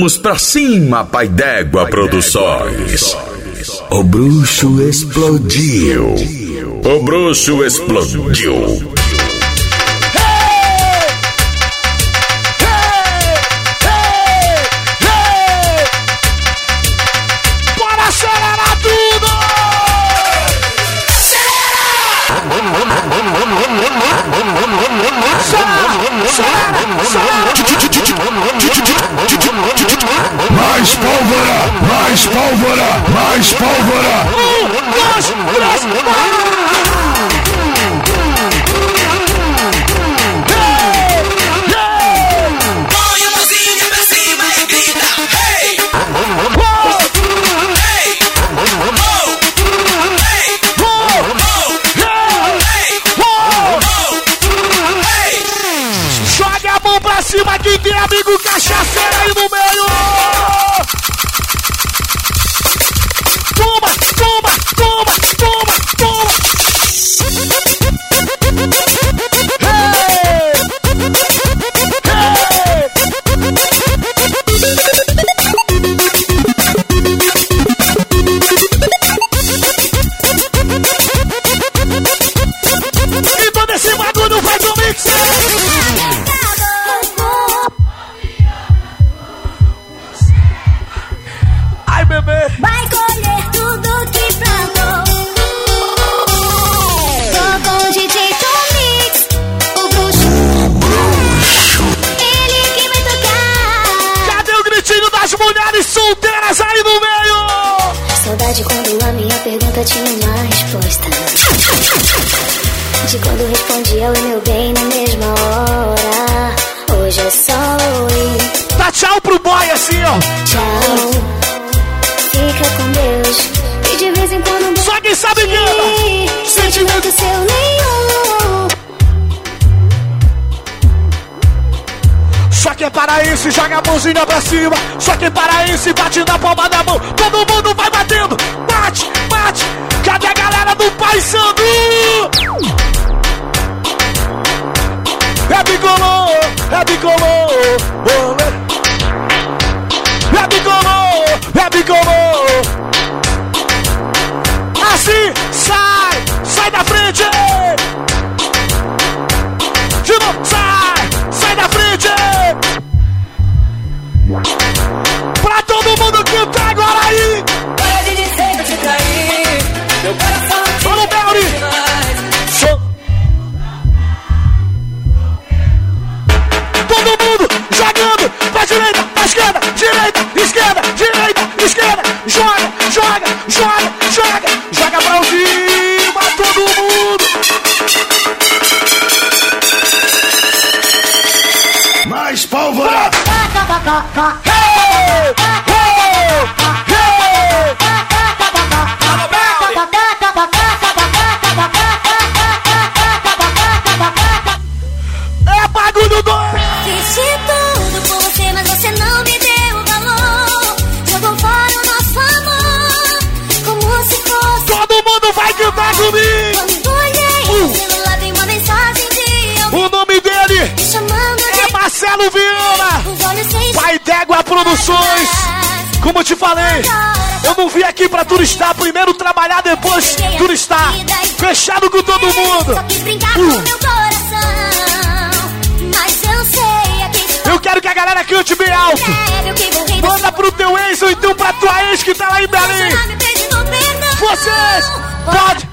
Vamos pra cima, Pai d'Égua Produções. O bruxo explodiu. O bruxo explodiu. Mais pólvora! Mais pólvora! Um, dois, três, Põe a mãozinha pra cima e grita, hey! Hey! Hey! Oh! Hey! Joga a mão pra cima quem tem amigo cachaceiro aí no Saudade quando a minha pergunta tinha uma resposta. De quando respondia oi meu bem na mesma hora. Hoje é só oi, Dá tchau pro boy assim, ó. tchau. Fica com Deus. E de vez em quando Só quem sabe. Sentimento seu nenhum. Só quem é paraense joga a mãozinha pra cima. Só quem é paraense bate na palma da mão. Todo mundo vai batendo. Bate, bate. Cadê a galera do Pai Sandu? É bicolô, é bicolô. olê. É bicolô, é bicolô. Assim, sai, sai da frente. Todo mundo jogando pra direita, pra esquerda, direita, esquerda, direita, esquerda. Joga, joga, joga, joga. Joga pra cima, todo mundo. Mais pólvora! Hey! Hey! Hey! É bagulho doido. Produções. Como eu te falei, eu não vim aqui pra turistar. Primeiro trabalhar, depois turistar. Fechado com todo mundo. Só Eu quero que a galera cante bem alto. Manda pro teu ex ou então pra tua ex que tá lá em Belém. Vocês, pode.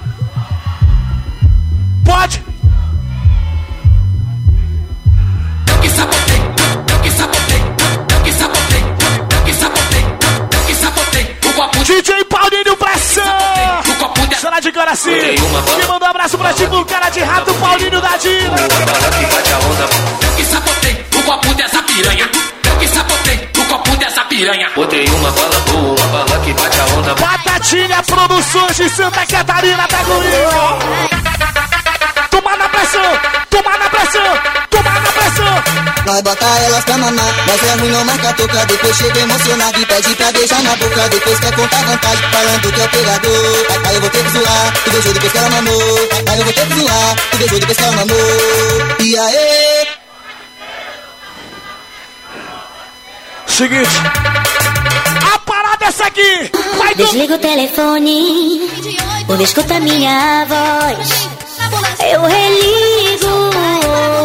Pode. Eu que sabotei, eu que sabotei, eu que sabotei, eu que sabotei, eu que sabotei. O copo de DJ Paulinho Pressão. o copo de Será de Coraci. Me manda um abraço pra ti pro cara de rato, Paulinho da Dina. Eu que sabotei copo dessa piranha. Eu que sabotei o copo dessa piranha. Botei uma bala boa, uma bala que bate a onda. Batatinha Produções de Santa Catarina tá comigo. Toma na pressão, toma na pressão, toma na pressão. Nós bota elas pra mamar, nós é ruim, não marca toca Depois chega emocionado e pede pra beijar na boca Depois quer contar vantagem, falando que é o pegador Aí eu vou ter que zoar, tu beijou depois que ela mamou Aí eu vou ter que zoar, tu beijou depois que ela mamou E aí? Seguinte. A parada é essa aqui. Vai do... Desliga o telefone, quando escuta minha voz, eu religo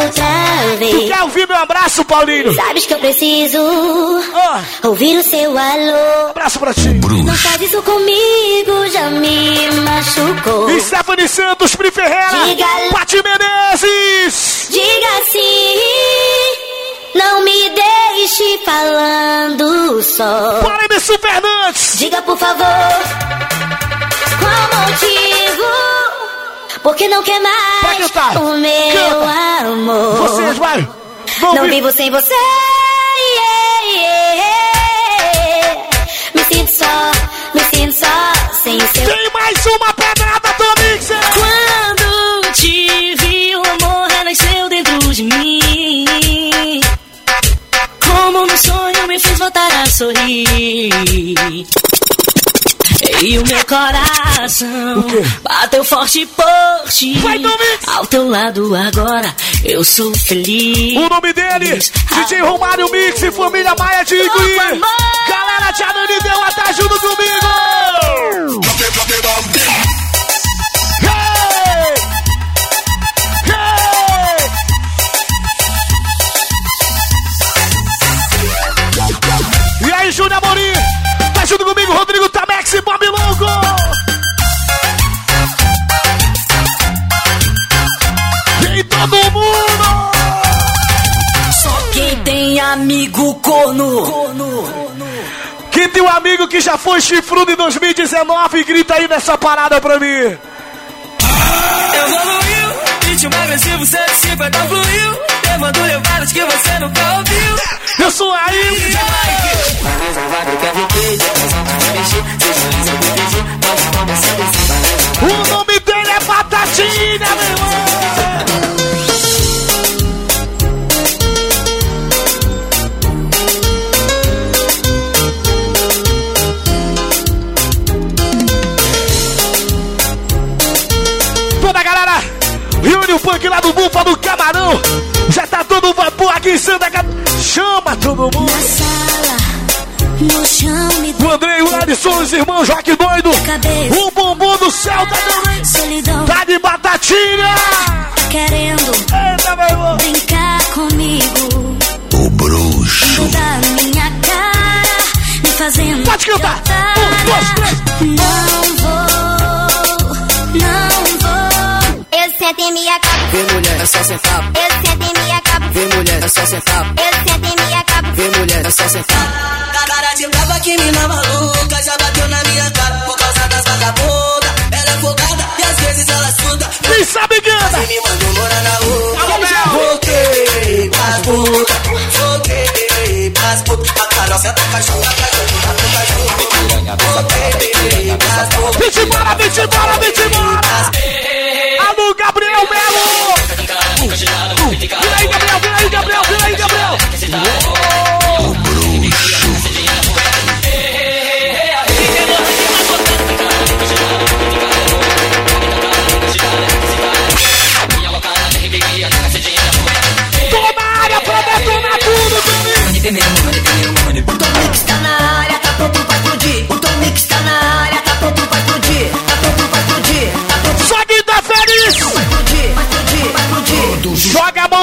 outra Tu vez. quer ouvir meu abraço, Paulinho? Sabes que eu preciso Ó, ouvir o seu alô. abraço pra ti. Não faz isso comigo, já me machucou. E Stephanie Santos, Pri Ferreira, Diga. Pati Menezes. Diga só. Bora, MC Fernandes. Diga por favor, qual motivo? Porque não quer mais o meu Canta. amor. Vocês, vai. Vão Não vir. vivo sem você. yeah, yeah. Me sinto só, me sinto só sem o seu. Tem mais uma pedrada do Mixer. Quando te vi, o amor renasceu dentro de mim. Como no sonho me fez voltar a sorrir. E o meu coração bateu forte por ti. Vai! Ao teu lado agora, eu sou feliz. O nome dele, DJ Romário Mix e Família Maia de Igui. Galera de Ananindeua, tá junto comigo. Bob Longo. Vem todo mundo! Só quem tem amigo corno. Quem tem um amigo que já foi chifrudo em 2019, grita aí nessa parada pra mim. Evoluiu, ritmo agressivo 150 fluiu. Levando levadas que você nunca ouviu. Eu sou aí. O nome dele é Batatinha, meu irmão. Santa Catarina. Chama todo mundo. Na sala, no chão me O André e o Alisson, os irmãos Joaquim Doido. cabeça. O bumbum do céu tá também. Solidão, Tá de batatinha. tá querendo Eita, meu irmão. brincar comigo. O bruxo. Da minha cara, me fazendo. Pode cantar. Um, dois, três. Não vou, não vou. Eu sento em minha cama, Vem mulher, é só sentar. eu sento em minha mulher, é só sentar. eu sento em minha cama. Vem mulher, é só sentar. Cara de brava que mina maluca já bateu na minha cara por causa das vagabundas. Ela é folgada e às vezes ela suda. Quem sabe canta. Me mandou morar na rua. Voltei pras putas, voltei pras putas. A Carol senta cachorro, a cachorro, cachorro. Voltei pras putas. Vem-te embora, vem-te embora, vem-te embora.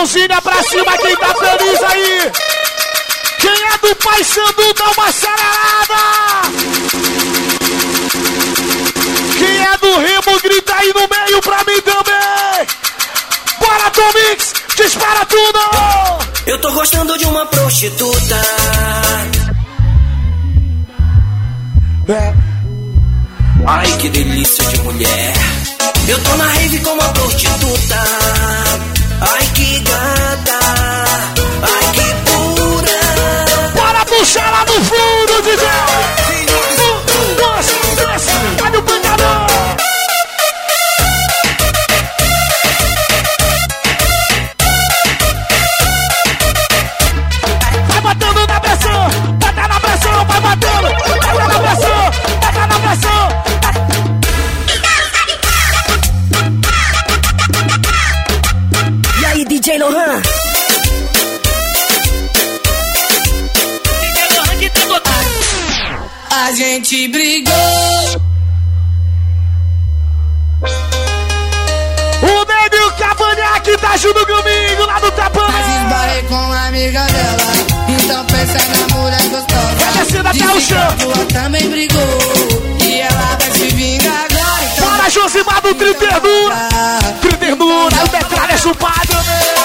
Mãozinha pra cima quem tá feliz aí. Quem é do Pai Sandu dá uma acelerada. Quem é do Remo grita aí no meio pra mim também. Bora, Tomix, dispara tudo. Eu tô gostando de uma prostituta. É. Ai, que delícia de mulher. Eu tô na rave com uma prostituta. Ai, que gata. Ai, que pura. Bora puxar lá no fundo, DJ. Gente brigou. O Nego e o Cavanhaque tá junto comigo lá no Tapão. Mas esbarrei com a amiga dela. Então pensa na mulher gostosa. Vai descendo até o chão. a tua também brigou. E ela vai se vingar agora. Então Bora, Josimar do Triternura. Triternura, o metralha chupado. joga.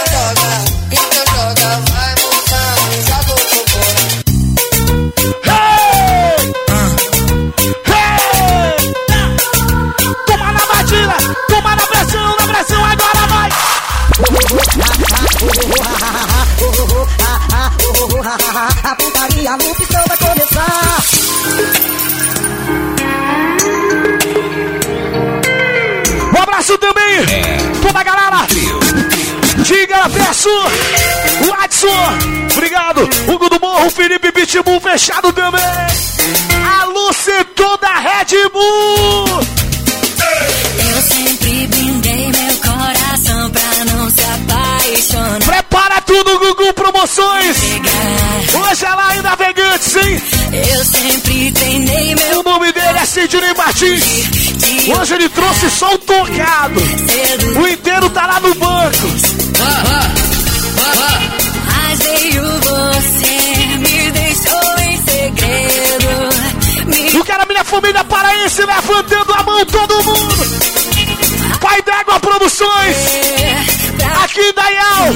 A putaria no pistão vai começar. Um abraço também, toda a galera. Diga, peço. Watson, obrigado. Hugo do Morro, Felipe Pitbull, fechado também. Alô, setor da Red Bull. Eu sempre brindei meu coração pra não se apaixonar. Promoções. Hoje é lá em Navegantes, hein? Eu sempre treinei meu O nome dele é Sidney Martins. Hoje ele trouxe só o tocado. O inteiro tá lá no banco. Mas veio você, me deixou em segredo. Me Eu quero a minha família paraense levantando a mão, todo mundo. Pai d'Égua Produções. pra Aqui Dayal.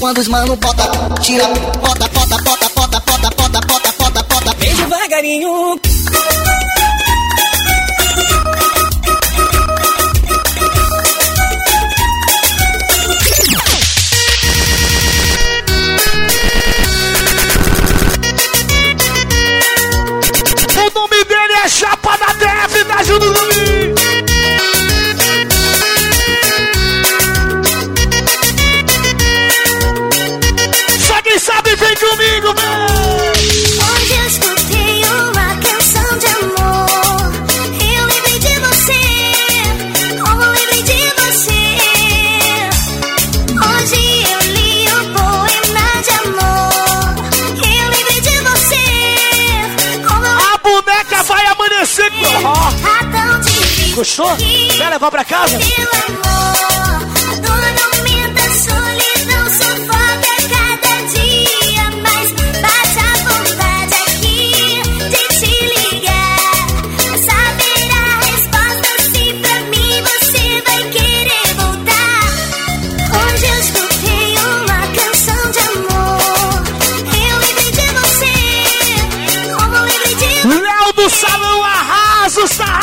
Quando os mano bota, tira, bota, bota, bota, bota, bota, bota, bota, bota, bota. Bem devagarinho. Gostou? Quer levar pra casa?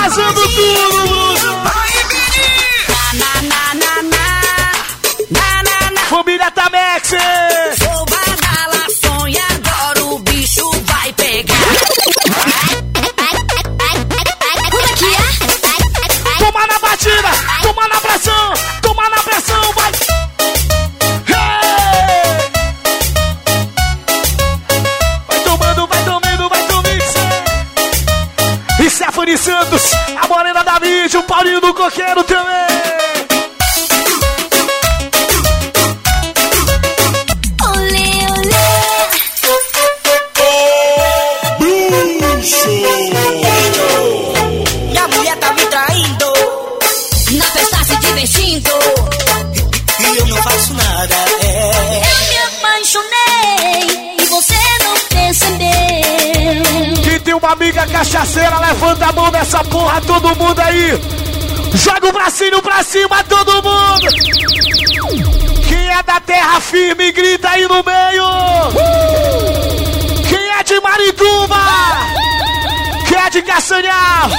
arrasando tudo, Lusa. Família Tamex. Quem tem uma amiga cachaceira, levanta a mão nessa porra, todo mundo aí. Joga o bracinho pra cima, todo mundo. Quem é da terra firme, grita aí no meio. Quem é de Marituba? Quem é de Castanhal?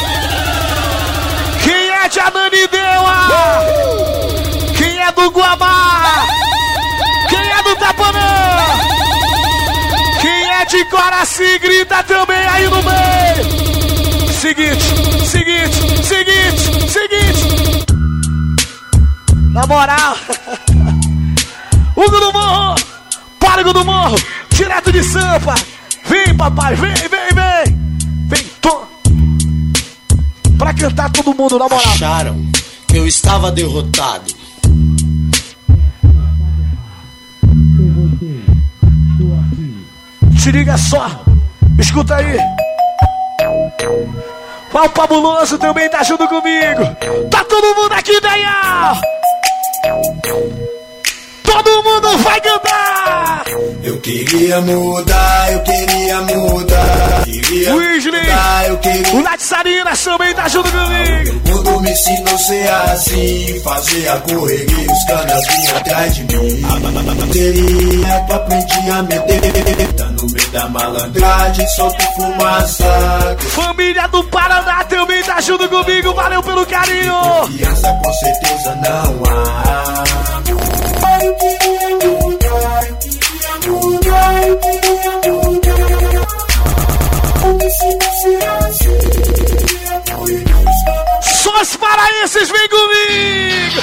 Quem é de Ananindeua? Quem é do Guamá? Quem é do Tapanã? Quem é de Coraci, grita também aí no meio. Seguinte, seguinte, seguinte, seguinte. Na moral, Hugo do Morro, Páligo do Morro, direto de Sampa. Vem papai, vem, vem, vem! Vem, tô! Pra cantar todo mundo, na moral. Acharam que eu estava derrotado. Se liga só, escuta aí. O Fabuloso também tá junto comigo. Tá todo mundo aqui, Daniel! Todo mundo vai cantar! Eu queria mudar, eu queria mudar. Queria Weasley, mudar, eu queria. o Nath Sarinas também tá junto comigo. O mundo me ensinou a ser assim, fazer a correria, os canas vinham atrás de mim. Teria que aprendi a meter, tá no meio da malandragem, solto fumaça. Família do Paraná também tá junto comigo. Valeu pelo carinho! Criança com certeza não há. Só os paraenses, vem comigo!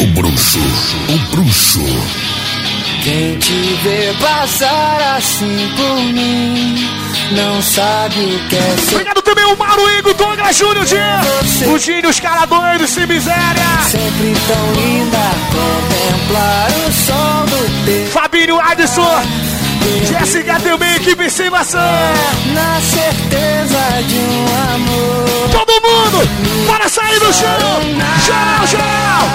O bruxo, o bruxo. Quem te vê passar assim por mim não sabe o que é ser O Mauro Igor, Douglas Júnior, Dinho. O Dinho, os caras doidos, sem miséria. sempre tão linda. Contemplar o sol do teu Fabinho Adson, Jéssica também, equipe sem maçã. na certeza de um amor. Todo mundo, para sair do chão. Geral, geral.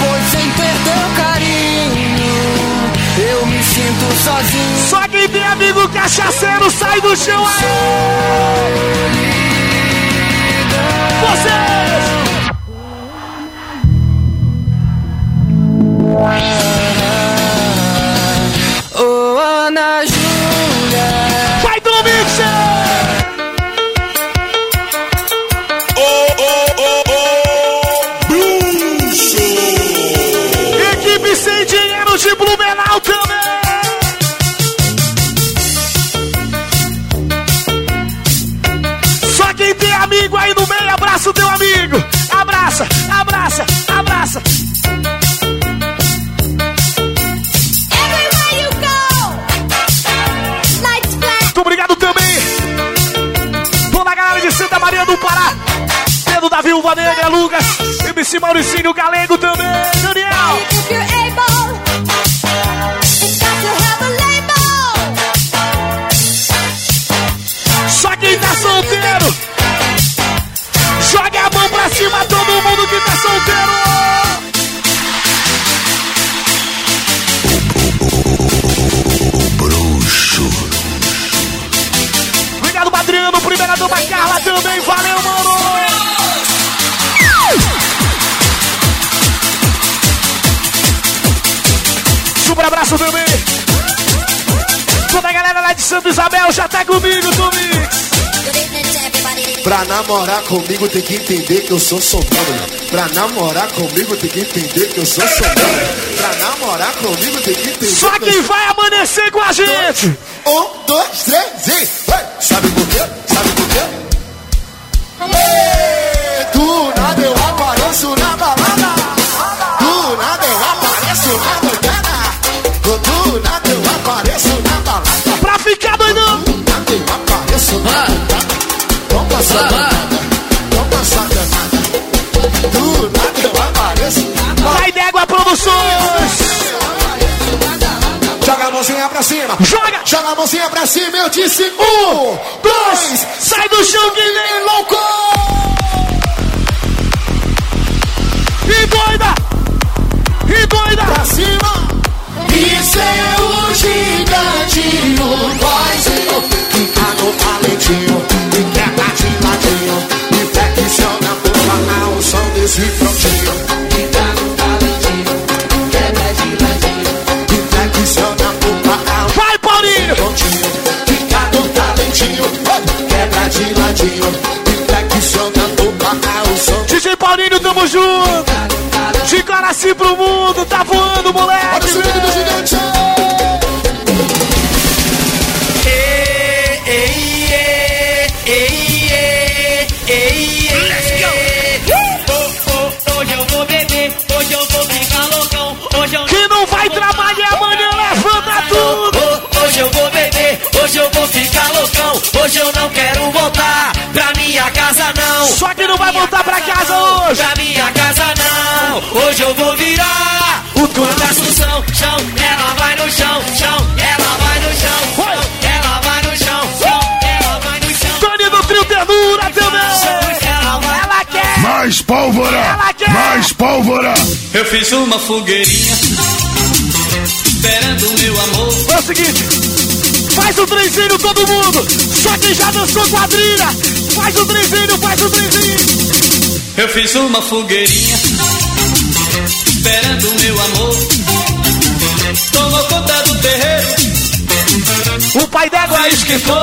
Pois sem ter teu carinho, eu me sinto sozinho. Só quem tem amigo cachaceiro sai do chão aí. Vocês. Abraça, abraça. Everywhere you go, lights flash. Muito obrigado também. Toda a galera de Santa Maria do Pará. Pedro da Viúva Negra, Lucas. MC Mauricinho Galego também. Daniel. Dama Carla também. Valeu, mano. Super abraço também. Toda a galera lá de Santa Isabel já tá comigo, comigo. Good evening to everybody. Pra namorar comigo tem que entender que eu sou sonâmbulo. Pra namorar comigo tem que entender que eu sou sonâmbulo. Pra namorar comigo tem que entender Só que quem vai amanhecer com a gente. Um, dois, três e. Sabe por quê? Sabe por quê? Ei, Do nada eu apareço na balada. Do nada eu apareço na doidada. Do nada eu apareço na balada. Pra ficar doidão. Do nada eu apareço na doidada. Toma sacanada. Toma sacanada. Do nada eu apareço na balada. Vai d'égua Produções. Mãozinha pra cima. Joga. Joga a mãozinha pra cima, eu disse um, dois, Sai do chão que nem louco. E doida. E doida. pra cima. Isso é o gigantinho, boizinho, que tá junto. De Guaraci pro mundo, tá voando, moleque. Olha o subindo do gigante. Hoje eu vou beber, hoje eu vou ficar loucão. Hoje eu Quem não vai trabalhar amanhã, levanta tudo. Hoje eu vou beber. Hoje eu não quero voltar pra minha casa não. Só que não vai voltar pra casa hoje. Pra minha casa não. Hoje eu vou virar O Quando Assunção, chão, ela vai no chão, chão, ela vai no chão, chão, ela vai no chão, chão, ela vai no chão. Dani do Trio Ternura também. Ela vai. Ela quer. Mais pólvora! Ela quer. Mais pólvora! Eu fiz uma fogueirinha esperando meu amor. É o seguinte. Faz o trenzinho todo mundo. Só quem já dançou quadrilha. Faz o trenzinho, faz o trenzinho. Eu fiz uma fogueirinha esperando meu amor. Tomou conta do terreiro, O pai d'égua aí esquentou.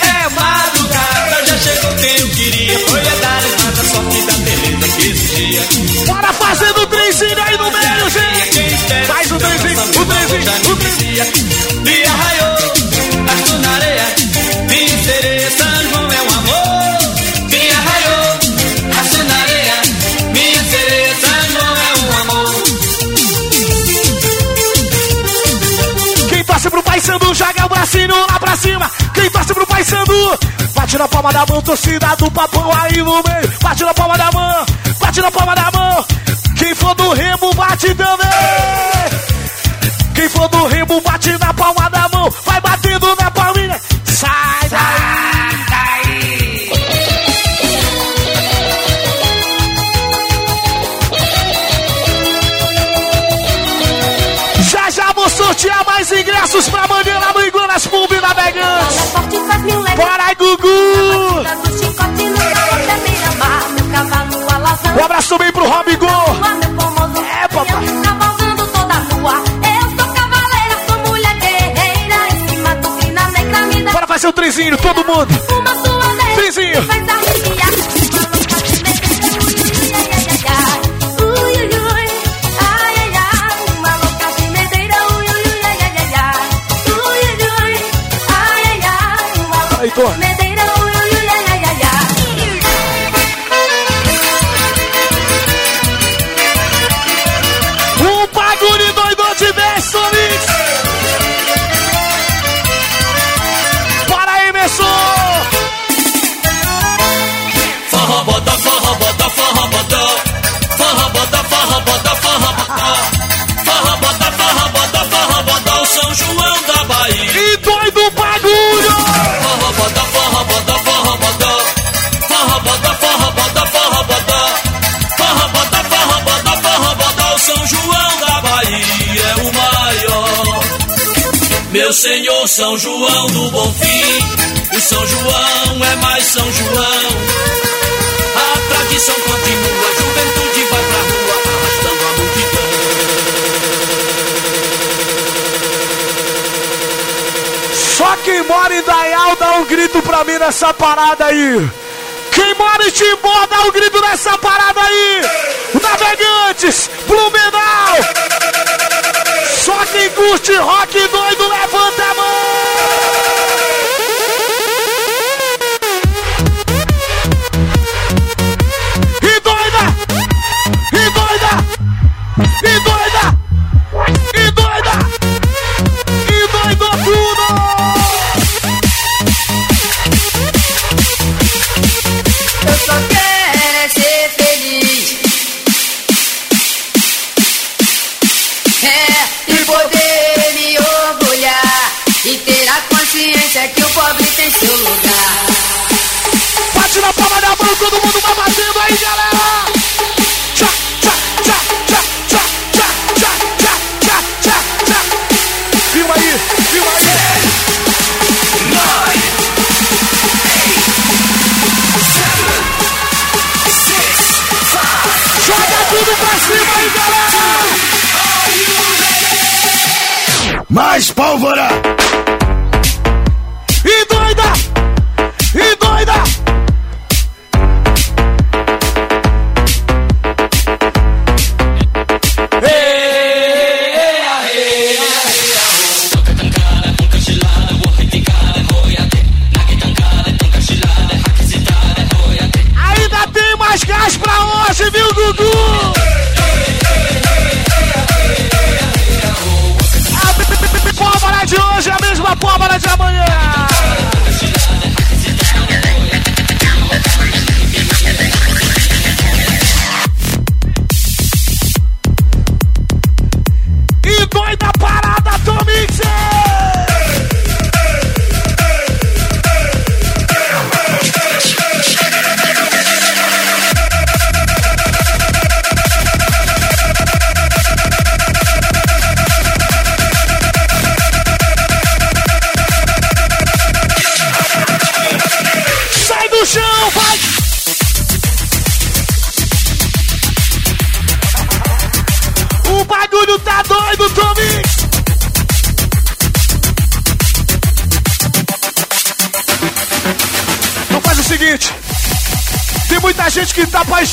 É madrugada, já chegou quem eu queria. Foi a dar nada, só que da beleza que exigia. Bora fazendo o trenzinho aí no meio, gente. Faz o trenzinho, o trenzinho, o trenzinho. Sandu, joga o bracinho lá pra cima. Quem torce pro Pai Sandu, bate na palma da mão, torcida do papão aí no meio. Bate na palma da mão, bate na palma da mão. Quem for do Remo, bate também. Quem for do Remo, bate na palma da mão. Vai batendo na palminha. Sai daí. Já já vou sortear mais ingressos pra cavalo alazão. Um abraço também pro pomoso. É, papai. Eu cavalgando toda rua. Eu sou cavaleira, sou mulher guerreira. Em cima do crina negra me dá Bora fazer o trezinho, todo mundo. uma. Meu Senhor São João do Bonfim, o São João é mais São João. A tradição continua, a juventude vai pra rua, arrastando a multidão. Só quem mora em Dayal dá um grito pra mim nessa parada aí. Quem mora em Timbó dá um grito nessa parada aí. Navegantes, Blumenau rock doido, levanta a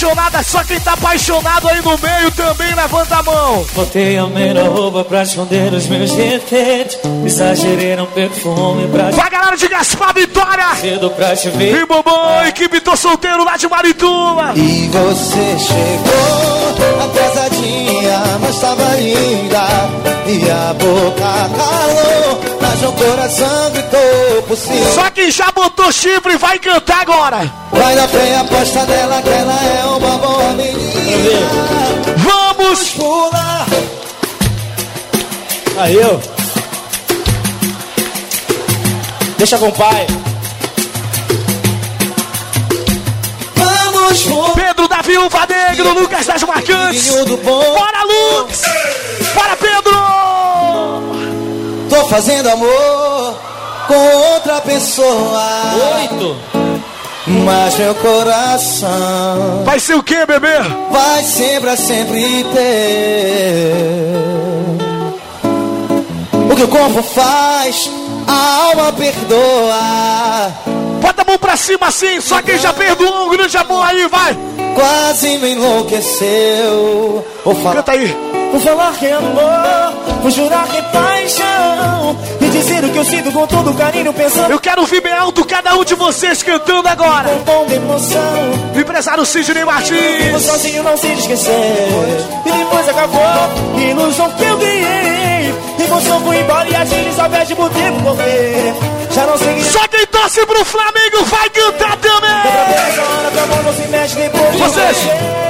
apaixonada, só quem tá apaixonado aí no meio também levanta a mão. Botei a meia roupa pra esconder os meus defeitos. Exagerei no perfume pra Vai galera de Gaspar Vitória! cedo pra te ver. E bobão, equipe Tô Solteiro lá de Marituba! E você chegou atrasadinha, mas tava linda. E a boca calou, mas coração gritou por cima. Só quem já botou chifre vai cantar agora! Vai na fé aposta dela que ela é uma boa menina. Vamos! Pula! Aí eu. Deixa com o pai. Vamos pular! Pedro da Viúva Negro, Lucas das Marcantes! do bom. Bora, Lux! Bora, Pedro! Fazendo amor com outra pessoa. Oito. Mas meu coração Vai ser o quê, bebê? vai sempre a sempre ter. O que o corpo faz, a alma perdoa. Bota a mão pra cima assim, só quem já perdoou um grande amor aí, vai! Quase me enlouqueceu. Vou falar. Canta aí! Vou falar que é amor, vou jurar que é paixão. E dizer o que eu sinto com todo carinho, pensando Eu quero ouvir bem alto cada um de vocês cantando agora! com tom de emoção. O empresário Sidney Martins! sozinho não se esquecer. E depois acabou, ilusão que eu ganhei. Emoção foi embora e a Elizabeth por tempo correr. Já não sei Só quem torce pro Flamengo vai cantar também! Essa hora que a mão não se mexe depois de Vocês. você.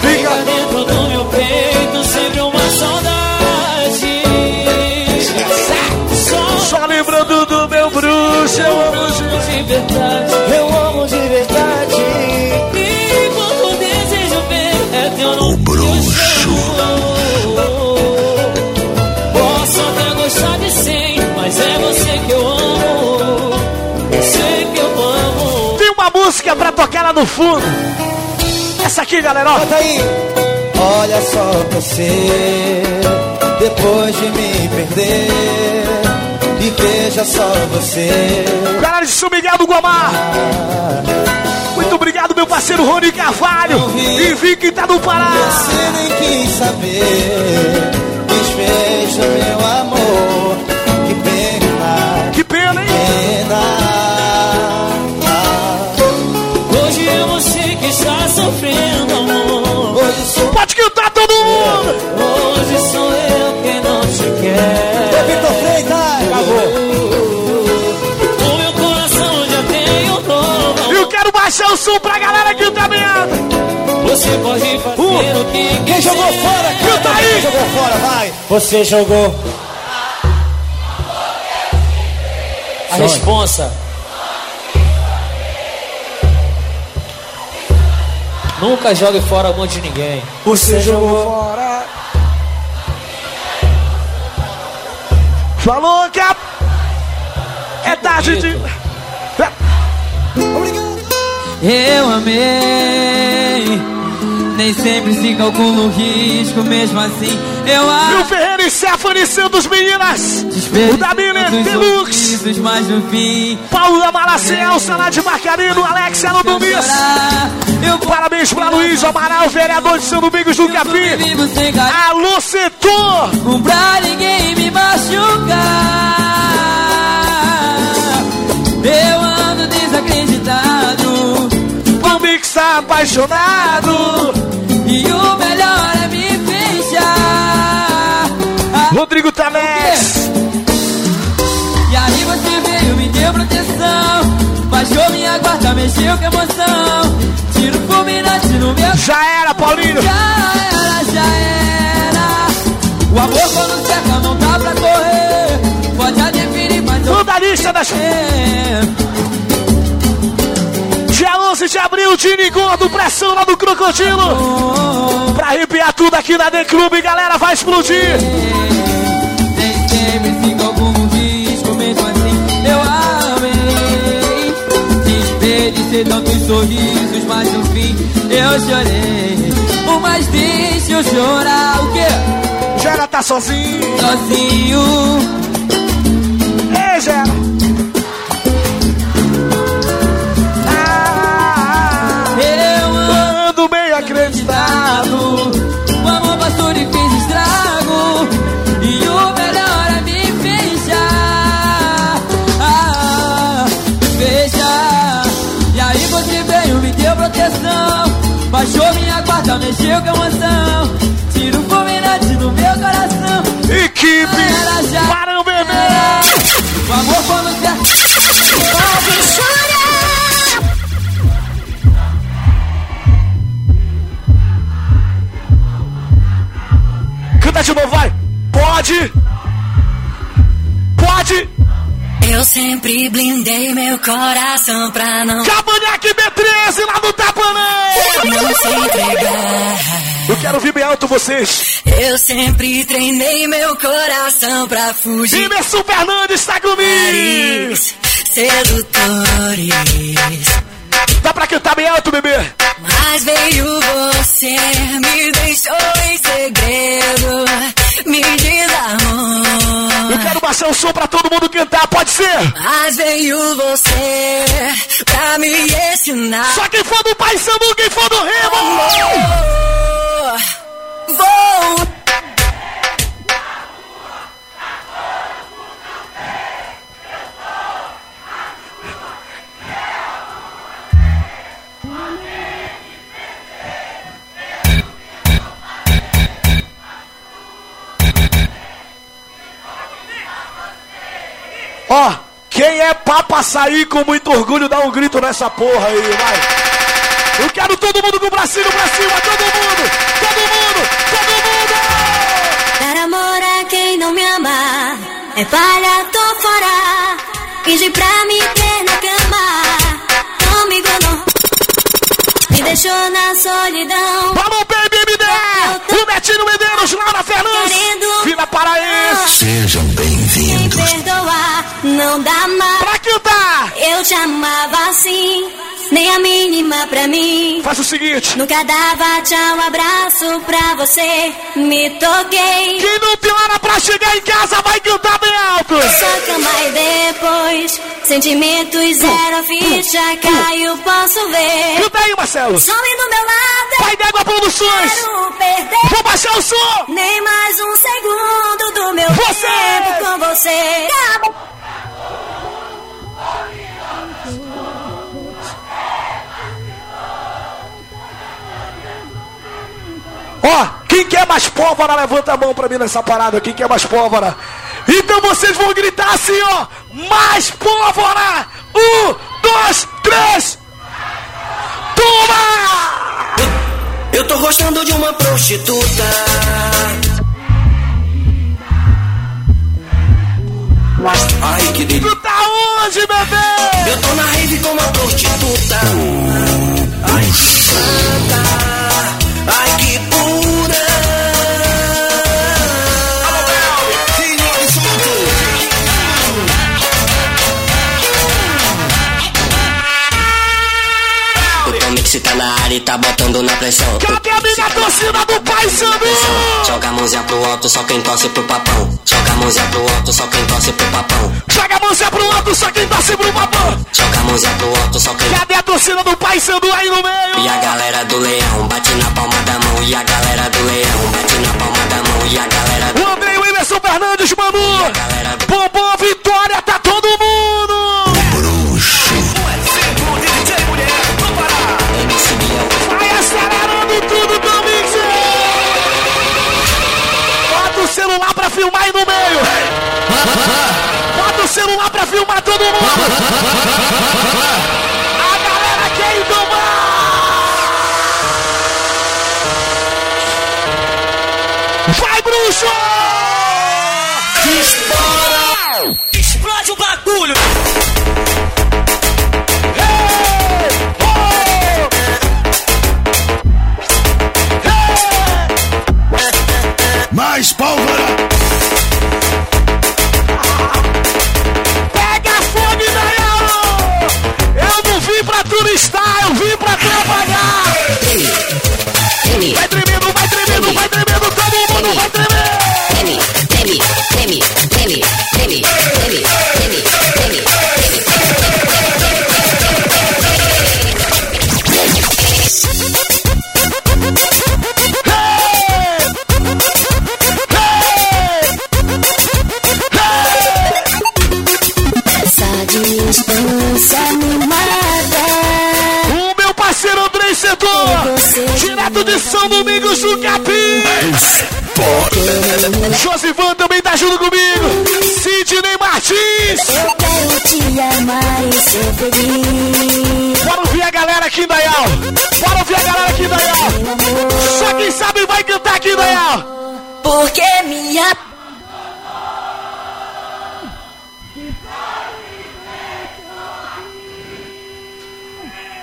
Fica dentro do meu bruxo, eu amo de... de verdade, eu amo de verdade. E quando desejo ver, é teu nome. O bruxo. Posso até gostar de cem, mas é você que eu amo. Você que eu amo. Tem uma música pra tocar lá no fundo! Essa aqui, galera, ó! Bota aí. Olha só você, depois de me perder. Veja só você. Galera de São Miguel do Guamá! Muito obrigado, meu parceiro Rony Carvalho! E vi que tá no Pará! Você nem quis saber. Desfez o meu amor. Que pena, Que pena, hein? pena. Eu quero baixar o som pra galera que tá meando! Você pode fazer o que Quem jogou fora? Canta aí! Quem jogou fora? Vai. Você jogou. A responsa. Nunca jogue fora a mão de ninguém. Você jogou fora! Falou que a... É tarde de... Eu amei. Nem sempre se calcula o risco, mesmo assim eu Meu Ferreira e Stephanie Santos, meninas! O da Miller Deluxe! Deluxe. Mas no fim, Paulo da Malacel, Saná de Marcarino, Alex eu vou Parabéns pra Luiz Amaral, vereador de São Domingos do Capim! Alô, setor! pra ninguém me machucar. Eu Tá apaixonado! E o melhor é me fechar. Rodrigo Tamés! E aí você veio, me deu proteção. Baixou minha guarda, mexeu com emoção. Tiro fulminante no meu. Já era, Paulinho! Já era, já era. O amor quando cerca não dá pra correr. Pode definir, mas. Toda a lista das... É. Dia 11 de abril, Dini Gordo, pressão lá do Crocodilo! Pra arrepiar tudo aqui na The Clube, galera, vai explodir! Nem sempre fica algum risco, mesmo assim eu amei. Desperdicei tantos sorrisos, mas no fim eu chorei. O mais deixa eu chorar, o quê? Gera tá sozinho! Sozinho. Mexeu com emoção. Tira sempre blindei meu coração pra não, Cavanhaque B13 lá no Tapanã. não se entregar. Eu quero ouvir bem alto vocês. Eu sempre treinei meu coração pra fugir. Emerson Fernandes tá comigo. Sedutores. Dá pra cantar bem alto, bebê? Mas veio você, me deixou em segredo, me desarmou. Eu quero baixar o som pra todo mundo cantar, pode ser? Mas veio você pra me ensinar. Só quem for do Pai Sandu, quem for do Remo. Vou Ó, quem é papa sair com muito orgulho, dá um grito nessa porra aí, vai. Eu quero todo mundo com o bracinho pra cima, todo mundo, todo mundo, todo mundo. Dar amor a quem não me ama é palha, tô fora. Finge pra me ter na cama. Comigo não. Me deixou na solidão. Vamos, baby, MD! O Netinho Medeiros, Laura Fernandes, Vila Paraense. Sejam Me bem-vindos. Não dá mais. Pra cantar! Eu te amava assim, nem a mínima pra mim. Faz o seguinte, Nunca dava tchau, abraço pra você. Me toquei. quem não tem hora pra chegar em casa vai cantar bem alto. Só cama e depois, sentimentos zero, a ficha caiu, posso ver. Canta aí, Marcelo. Some do meu lado, Pai d'Égua Produções. quero perder. Vou baixar o som. Nem mais um segundo do meu Você! tempo com você. Ó, quem quer mais pólvora, levanta a mão pra mim nessa parada. Quem quer mais pólvora? Então vocês vão gritar assim, ó. Mais pólvora! Um, dois, três! Toma! Eu tô gostando de uma prostituta. Ai, que delícia. Tu tá onde, bebê? Eu tô na rave com uma prostituta. Ai, que santa. Ai, que O Tomix tá na área e tá botando na pressão. Cadê a minha torcida do Pai Sandu? Joga a mãozinha pro alto, só quem torce pro papão. Joga a mãozinha pro alto, só quem torce pro papão. Joga a mãozinha pro alto, só quem torce pro babão. Joga a mãozinha pro alto, só quem. Cadê a torcida do Pai Sandu aí no E meio? a galera do leão bate na palma da mão. E a galera do leão bate na palma da mão. E a galera do O André e Emerson Fernandes, Manu. Bombom, Vitória, tá todo mundo. Filmar aí no meio! Bota o celular pra filmar todo mundo! A galera quer ir tomar! Vai, bruxo! Estoura! Explode o bagulho! Hey! Oh! Hey! Mais pólvora. Direto Direto de São Domingos do Capim. Josivan também tá junto comigo. Sidney Martins. Eu quero te amar e ser feliz. Bora ouvir a galera aqui, Dayal. Bora ouvir a galera aqui, Dayal. Só quem sabe vai cantar aqui, Dayal. Porque minha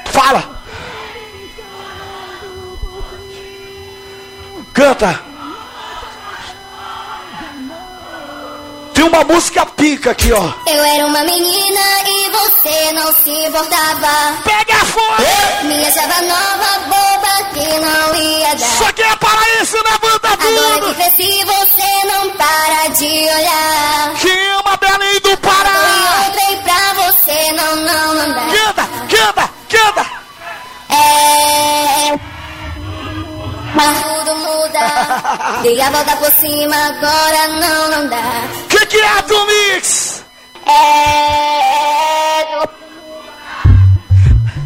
Fala. Canta. Tem uma música pica aqui, ó. Eu era uma menina e você não se importava. Pega fogo! Me achava nova, boba, que não ia dar. Só quem é paraense levanta Agora que tudo. cresci, você não para de olhar. Quem ama Belém do Pará. outra e pra você não, não, não dá. Canta, canta, canta. É. Mas tudo muda. Dei a volta por cima, agora não, não dá. Que que é, tu mix? É.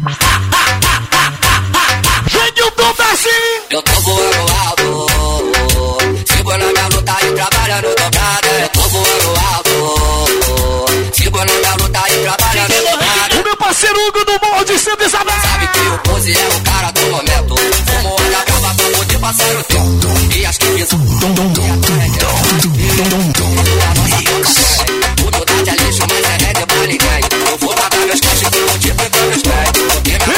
Gente, o Tom tá assim. Eu tô voando alto, sigo na minha luta e trabalhando dobrada. Eu tô voando alto, sigo na minha luta e trabalhando dobrada. O meu parceiro Hugo do Morro de Santa Isabel. Sabe que o pose é o cara do momento. Pra poder passar o tempo. E as que pisam. Tudo dá de lixo, mas é pra ninguém. Eu vou pagar meus caixas e vou te pegar meus pés.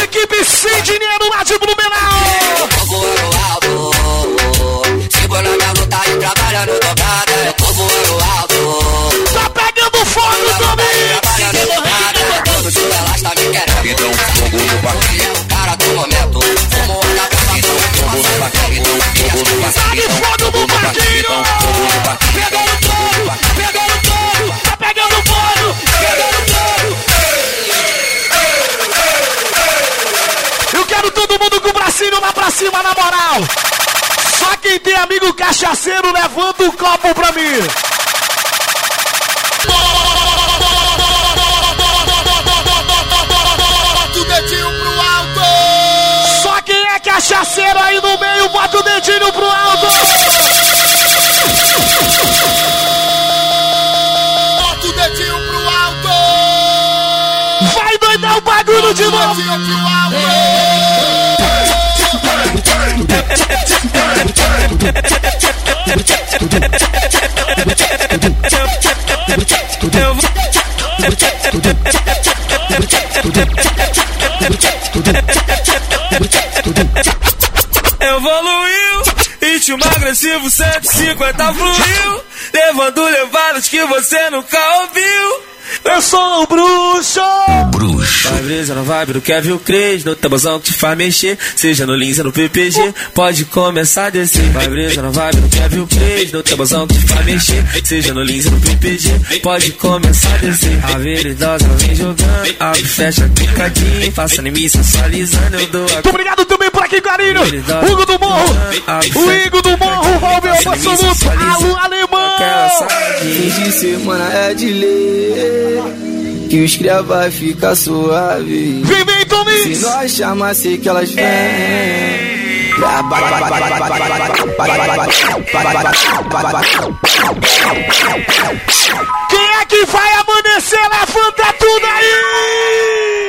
Equipe sem dinheiro lá de Blumenau. Eu tô voando alto, sigo na minha luta e trabalhando dobrada. Eu tô voando alto. Sabe fogo no barquinho. Pegando fogo, pegando fogo. Tá pegando fogo, pegando fogo. Eu quero todo mundo com o bracinho lá pra cima, na moral. Só quem tem amigo cachaceiro, levanta o copo pra mim. Bota o dedinho pro alto. Só quem é cachaceiro aí bota o dedinho pro alto. Bota o dedinho pro alto. Vai doidar o bagulho de novo. Dedinho pro agressivo 150 fluiu, levando levadas que você nunca ouviu. Eu sou o bruxo. Vai brisa na vibe do Kevin Cres, no tabuzão que te faz mexer, seja no Lins ou no PPG, pode começar a descer. Vai brisa na vibe do Kevin Cres, no tabuzão que te faz mexer, seja no Lins ou no PPG, pode começar a descer. A veridosa ela vem jogando, abre, fecha, picadinho, faça em mim sensualizando, eu dou a Muito obrigado também por aqui, carinho. Hugo do Morro. O Igor do Morro, Robin Absoluto. Alô, alemão. Fim de semana é de ler Que os cria vai ficar suave Vem, vem, Tomi. Se nós chamar, sei que elas vêm Quem é que vai amanhecer? Levanta tudo aí.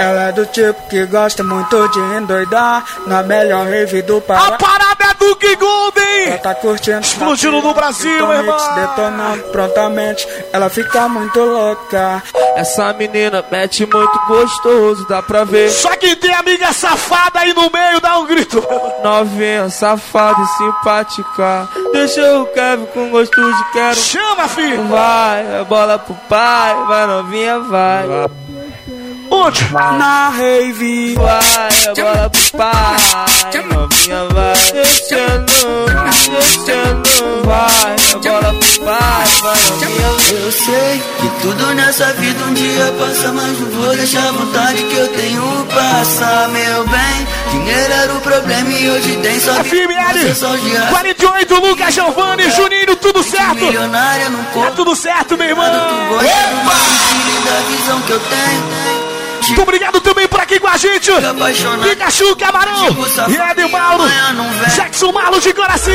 Ela é do tipo que gosta muito de endoidar Na melhor rave do A Pará parada é do que Golden. Ela tá curtindo Explodindo no Brasil, irmão. detonando prontamente Ela fica muito louca Essa menina mete muito gostoso, dá pra ver. Só quem tem amiga safada aí no meio, dá um grito. Novinha, safada e simpática. Deixa o Kevin com gosto de quero. Chama, filho. Vai, é bola pro pai, vai novinha, vai. Na rave. Vai, é bola pro pai, novinha, vai. Deixando, deixando, vai, é bola pro pai, vai novinha. Eu sei que tudo nessa vida um dia passa Mas não vou deixar a vontade que eu tenho passar Meu bem, dinheiro era o problema e hoje tem só FML só os dias 48, Lucas Giovanni, Juninho, tudo certo? Milionária não Tá tudo certo, meu irmão. Tu gosta do meu estilo e da visão que eu tenho Muito obrigado também por aqui com a gente. Pikachu, Camarão. E Edmauro. Jackson Marlos de Coraci.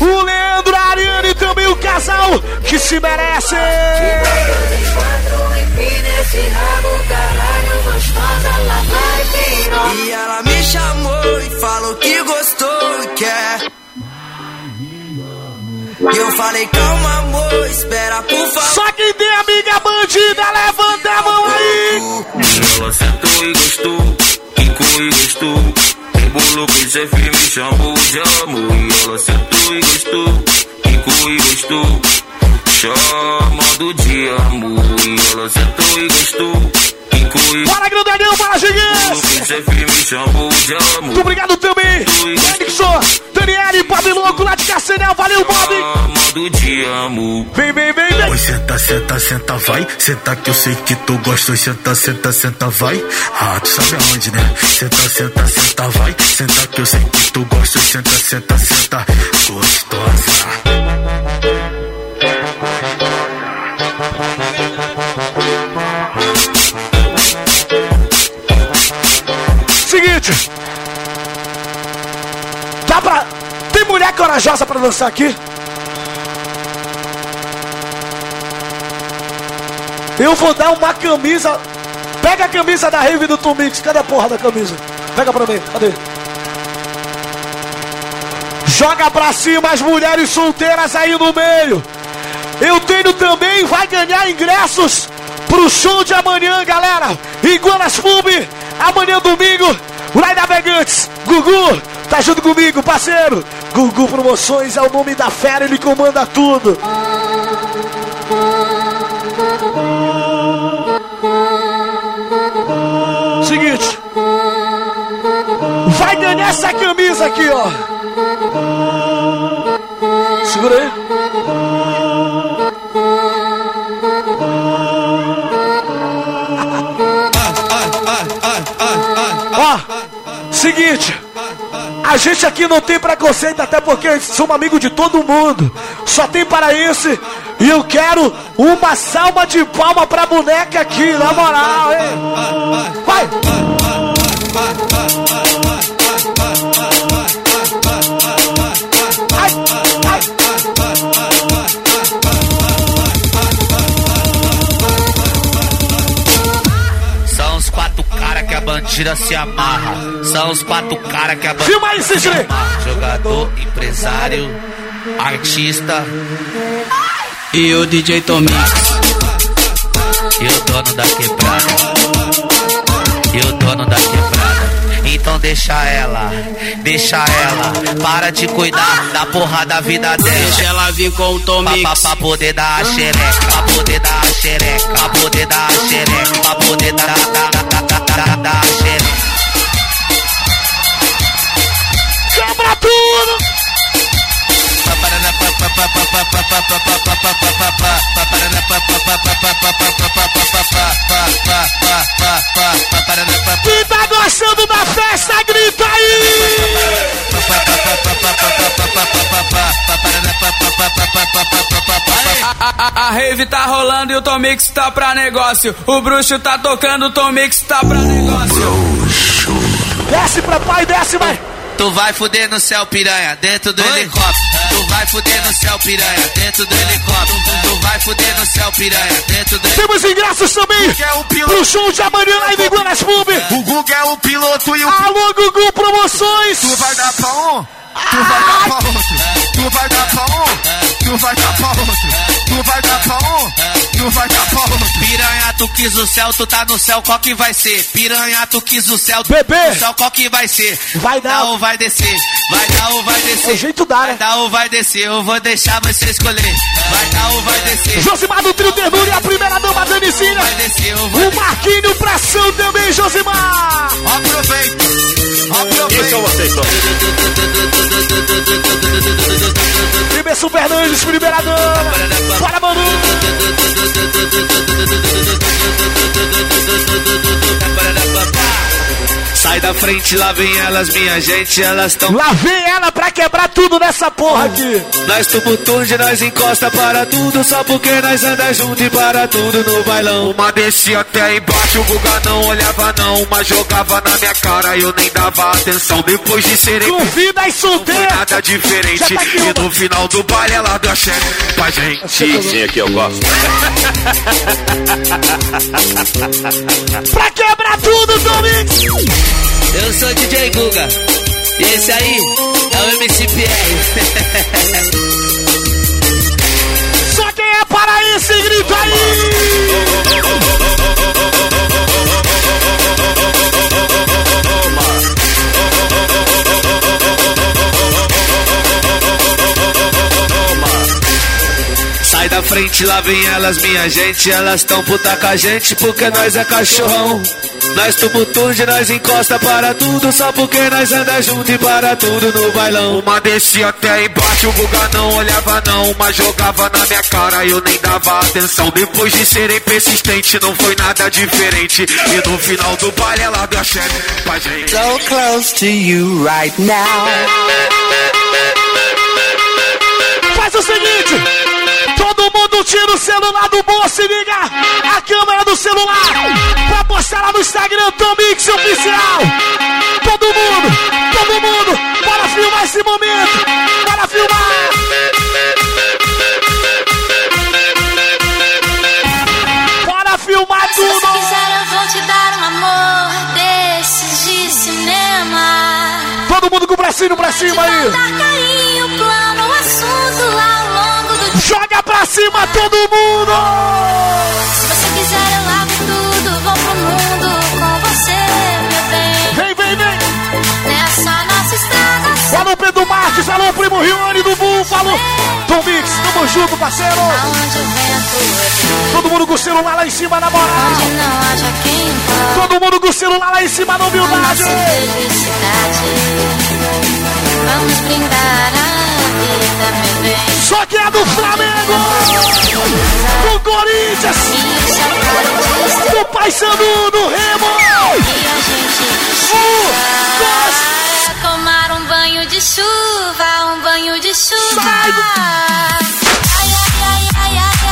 O Leandro, a Ariane e também o casal que se merece. E ela me chamou e falou que gostou e quer. E eu falei, calma, amor, espera, por favor. Só quem tem amiga bandida, levanta a mão aí. Ela sentou e gostou, quicou e gostou. Embolou com esse me chamou de amor. E ela sentou e gostou, quicou e gostou. Chamando de amor. E ela sentou e gostou, e Bora, grandalhão, bora, gigante. me chamou de amor. Muito obrigado também. Erickson, Daniele, Bob Louco lá de Castanel. Valeu, Bob. Chamando de amor. Vem, vem, vem, vem. Oi, senta, senta, senta, vai. Senta que eu sei que tu gosta. Oi, senta, senta, senta, vai. Ah, tu sabe aonde, né? Senta, senta, senta, vai. Senta que eu sei que tu gosta. Oi, senta, senta, senta. Gostosa. Corajosa pra dançar aqui? Eu vou dar uma camisa. Pega a camisa da Rave do Tumix. Cadê a porra da camisa? Pega pra mim. Cadê? Joga pra cima as mulheres solteiras aí no meio. Eu tenho também, vai ganhar ingressos pro show de amanhã, galera. Iguanas Pub, amanhã domingo, lá em Navegantes. Gugu, tá junto comigo, parceiro. Gugu Promoções é o nome da fera, ele comanda tudo. Seguinte, vai ganhar essa camisa aqui, ó. Segura aí. Ó, seguinte, a gente aqui não tem preconceito, até porque somos amigos de todo mundo. Só tem paraense. E eu quero uma salva de palma pra boneca aqui, na moral, hein? Vai! Cara que a bandida se amarra. São os quatro cara que a bandida Filma aí, se. Jogador, empresário, artista E o DJ Tomix. e o dono da quebrada. Deixa ela, deixa ela. Para de cuidar da porra da vida dela. Deixa ela vir com o Tomix. Pra, pra poder dar a xereca, pra poder dar a xereca, pra poder dar a xereca, pra poder dar, dar, dar, dar, dar, dar a xereca. Quebra Quem tá gostando da festa, grita A, a, a rave tá rolando e o Tomix tá pra negócio. O bruxo tá tocando, o Tomix tá pra negócio. Desce pra pai, desce, vai! Tu vai fuder no céu, piranha, dentro do helicóptero. Vai fuder no céu, piranha, dentro do helicóptero. Tu vai fuder no céu, piranha, dentro do Temos ingressos também pro show de amanhã lá em Iguanas Pub. O Guga é o piloto e o. Alô, Gugu Promoções! Tu vai dar pra um? Tu vai dar pra outro. Tu vai dar pra um? Tu vai dar pra outro. Tu vai dar pra um? Tu vai dar. Piranha, tu quis o céu, tu tá no céu, qual que vai ser? Piranha, tu quis o céu, tu Bebê. tá no céu, qual que vai ser? Vai dar. ou vai descer? Vai dar ou vai descer? É o jeito dá, Vai né? dar ou vai descer? Eu vou deixar você escolher. Vai dar ou vai descer? Josimar do Trio Ternura e a primeira dama Danicina. Vai descer, eu vou O Marquinho pra ação também, Josimar. Aproveita. Aproveita. Esse é vocês, Emerson Fernandes, primeira dama. Bora, Manu. Sai da frente, lá vem elas, minha gente, elas tão. Lá vem ela pra quebrar tudo nessa porra aqui. Nós tumultude, nós encosta para tudo, só porque nós anda junto e para tudo no bailão. Uma descia até embaixo, o Guga não olhava não, uma jogava na minha cara e eu nem dava atenção. Depois de serem Duvida e solteiro. nada diferente, tá aqui e no final do baile ela deu a chefe pra gente. Sim, aqui eu gosto. Pra quebrar tudo, Domingos. Eu sou DJ Guga. E esse aí é o MCPR. Só quem é paraense, grita aí. frente, lá vem elas, minha gente. Elas tão puta com a gente porque nós é cachorrão. Nós tumultude, nós encosta para tudo. Só porque nós anda junto e para tudo no bailão. Uma descia até embaixo, o Guga não olhava não. Uma jogava na minha cara e eu nem dava atenção. Depois de serem persistente, não foi nada diferente. E no final do baile ela deu a chefe pra gente. So close to you right now. Faz o seguinte. Tira o celular do bolso e liga a câmera do celular pra postar lá no Instagram Tomix Oficial. Todo mundo, todo mundo, bora filmar esse momento. Bora filmar. Bora filmar Se você tudo. quiser, eu vou te dar um amor desses de cinema. Todo mundo com o bracinho pra cima aí. Carinho, plano, assunto do dia. Joga pra cima todo mundo. Se você quiser, eu largo tudo, vou pro mundo com você, meu bem. Vem, vem, vem. Nessa nossa estrada, Alô, Pedro Marques, alô, primo Rione do Búfalo. Tom Mix, tamo junto, parceiro. aonde o vento é Todo mundo com o celular lá em cima, na moral. onde não haja quem. Todo mundo com o celular lá em cima, na humildade. Vamos brindar a vida, meu bem. Só que é do Flamengo. Do Corinthians. Do Paysandu, do Remo. precisa é tomar um banho de chuva, um banho de chuva. Sai do- Ai, ai, ai, ai,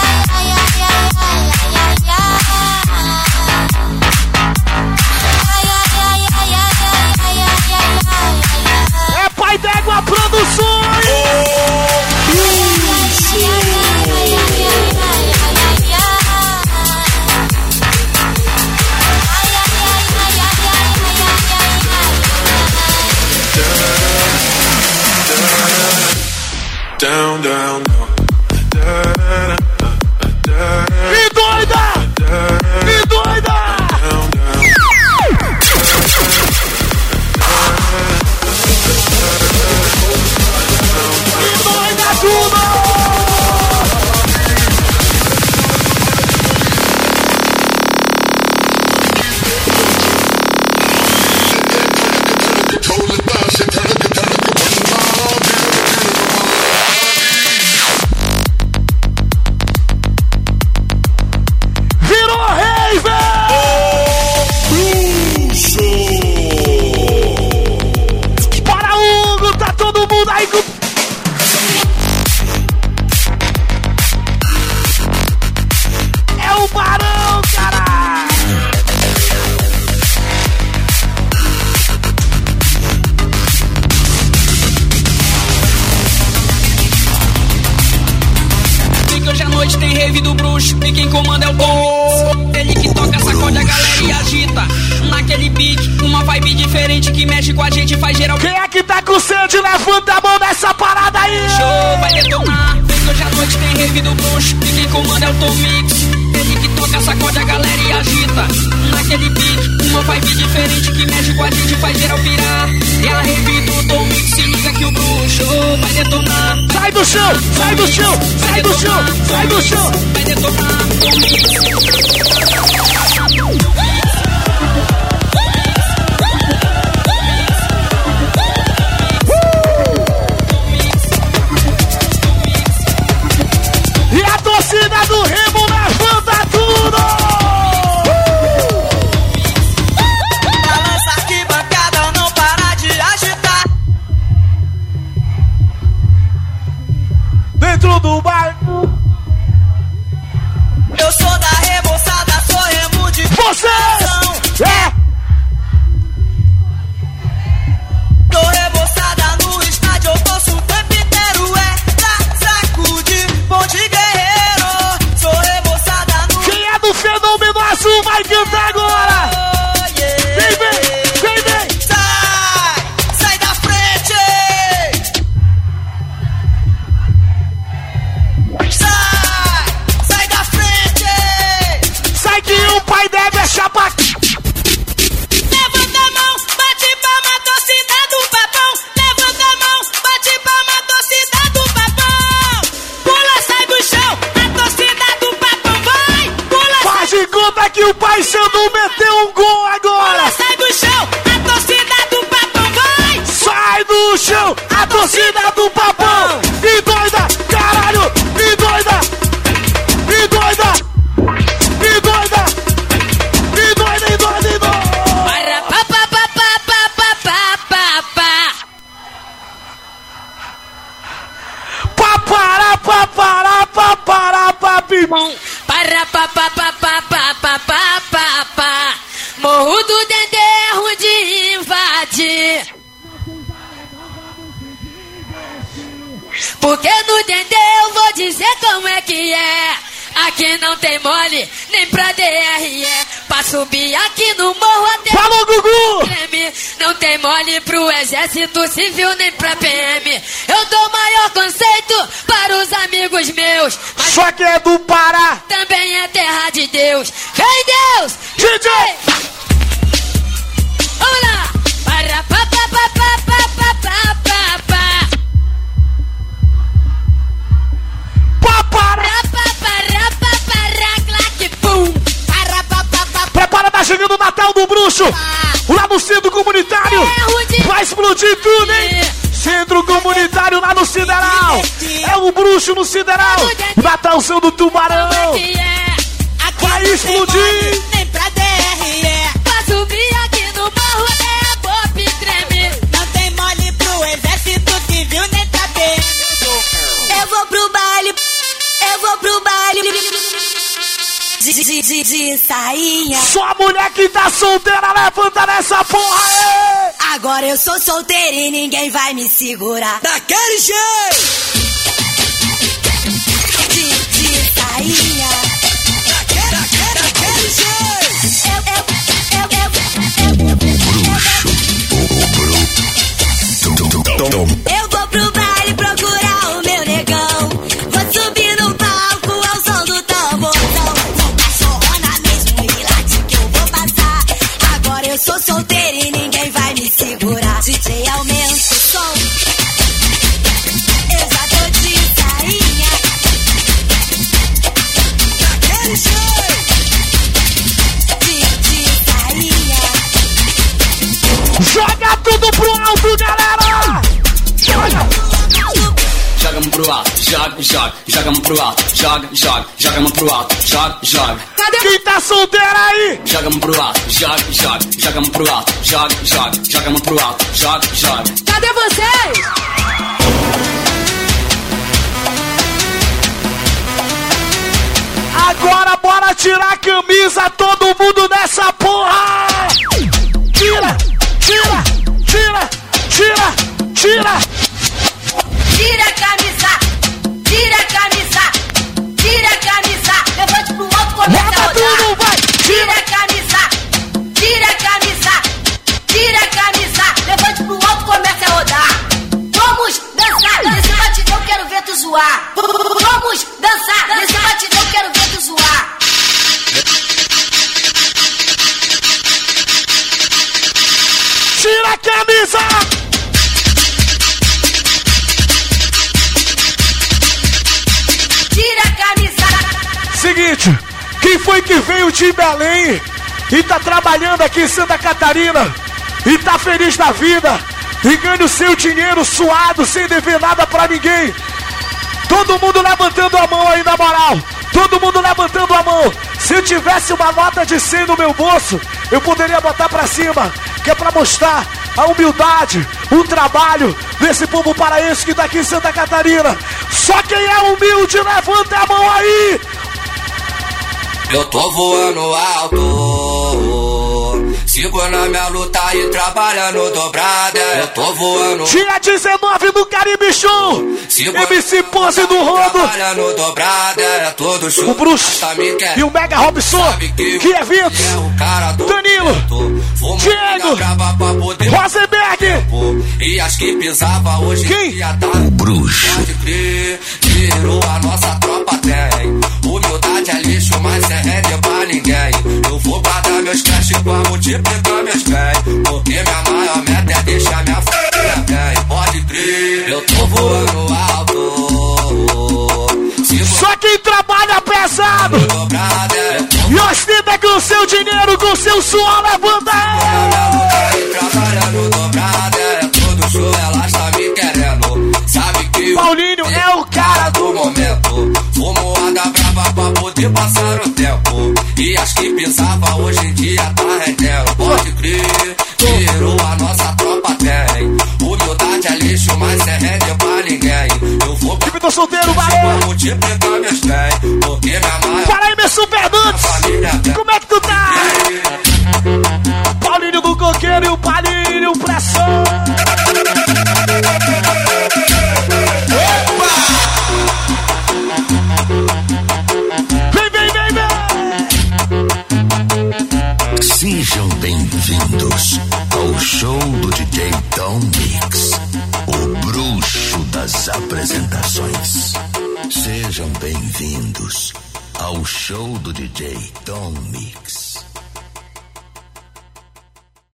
Porque no Dendê eu vou dizer como é que é. Aqui não tem mole, nem pra DRE. Pra subir aqui no morro até. Falou, Gugu! PM. Não tem mole pro exército civil nem pra PM. Eu dou maior conceito para os amigos meus. Mas Só que é do Pará! também é terra de Deus. Vem Deus! DJ! Vamos lá! Para pa Prepara, tá chegando o Natal do Bruxo! Lá no centro comunitário! Vai explodir tudo, hein? Centro comunitário lá no Sideral! É o Bruxo no Sideral! Natalzão do Tubarão! Vai explodir. De, de, de, sainha. Só mulher que tá solteira, levanta nessa porra aí! Agora eu sou solteira e ninguém vai me segurar. Daquele jeito. De, de sainha. Daquele jeito. Eu, eu, eu, eu, eu vou pro joga, joga, joga mão pro alto, joga, joga, joga mão pro alto, joga, joga. Quem tá solteira aí? Joga mão pro alto, joga, joga, joga mão pro alto, joga, joga, joga mão pro alto, joga, joga. Cadê vocês? Agora bora tirar a camisa, todo mundo nessa porra! Tira, tira, tira, tira, tira! Tira a camisa, tira a camisa, tira a camisa. Levante pro alto, começa a rodar. tudo, vai! Tira a camisa, tira a camisa, tira a camisa. Levante pro alto, começa a rodar. Vamos dançar nesse batidão, quero ver tu zoar. Vamos dançar nesse batidão, quero ver tu zoar. Tira a camisa! Seguinte, quem foi que veio de Belém e tá trabalhando aqui em Santa Catarina e tá feliz da vida e ganha o seu dinheiro suado sem dever nada pra ninguém? Todo mundo levantando a mão aí na moral. Todo mundo levantando a mão. Se eu tivesse uma nota de 100 no meu bolso, eu poderia botar pra cima, que é pra mostrar a humildade, o trabalho desse povo paraense que tá aqui em Santa Catarina. Só quem é humilde, levanta a mão aí. Eu tô voando alto. Sigo na minha luta e trabalhando dobrada. Eu tô voando. Dia 19 do Caribe Show. MC Pose do Rodo. Trabalhando dobrada. É todo show. O Bruxo e o Mega Robson. Que é Vitor. Danilo. Diego. Rosenberg. E as que pisava hoje Quem? dia tá. O bruxo. Pode crer, tirou a nossa tropa tem. Humildade é lixo, mas é rede pra ninguém. Eu vou guardar meus cash pra multiplicar meus bens. Porque minha maior meta é deixar minha família bem. Pode crer, eu tô voando alto. Sigo Só quem trabalha pesado. tô E ostenta com seu dinheiro, com seu suor, levanta aí. trabalhando dobrada. É todo show, ela está me querendo. Sabe que o Paulinho é o cara do momento. Fumo anda brava pra poder passar o tempo. E as que pisava hoje em dia tá rendendo. Pode crer, tirou a nossa tropa tem. Humildade é lixo, mas é rende pra ninguém. Eu vou Time do solteiro, valeu. multiplicar meus bens. Porque minha Para aí, meu Super Dudes. Como é que tu tá? Paulinho do Coqueiro e o Paulinho Pressão. Show do DJ Tom Mix.